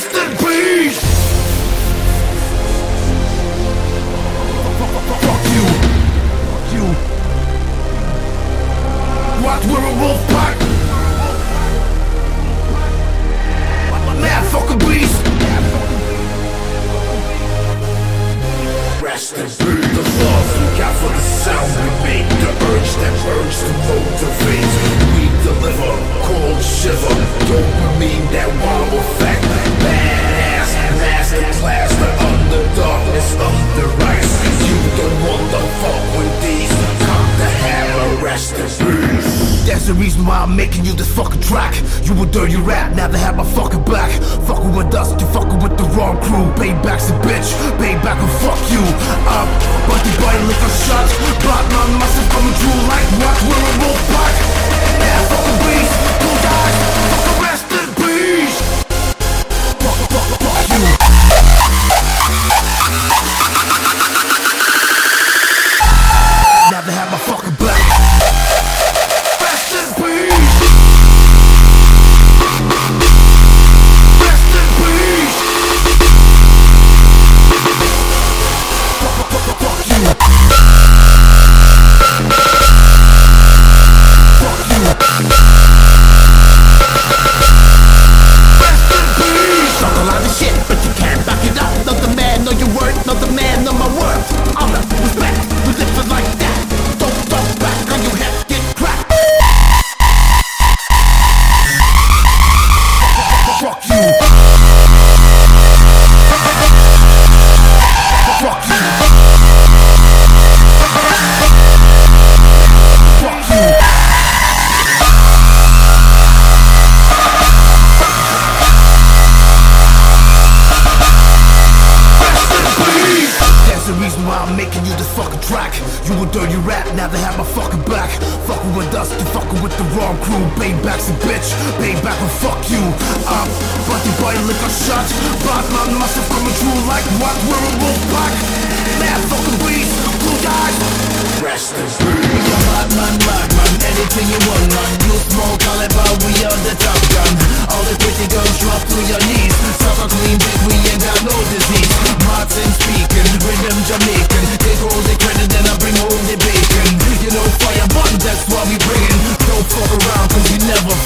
Rest in peace. That's the reason why I'm making you this fucking track. You a dirty rat, never had my fucking back. Fucking with us, you fucking with the wrong crew. Payback's a bitch, payback will fuck you up. But the boy look a shot. Batman must have coming true like what? We're I'm making you this fucking track. You a dirty rat, they have my fucking back. Fucking with us, you fucking with the wrong crew. Payback's a bitch, payback will fuck you up. But the boy lick a shot. Batman must have coming true like what? We're a wolf pack. Man, fucking beast, blue guys. Rest in peace. Batman, Batman, anything you want, man. You small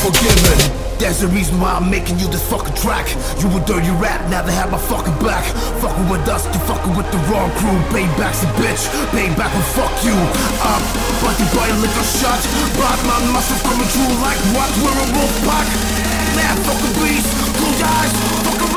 forgiven. That's the reason why I'm making you this fucking track. You a dirty rat, never had my fucking back. Fucking with us, you fucking with the wrong crew. Payback's a bitch, payback will fuck you up. But boy lick a shot. Batman must have coming true like what? We're a wolf pack. Man, fucking beast, blue guys, fucking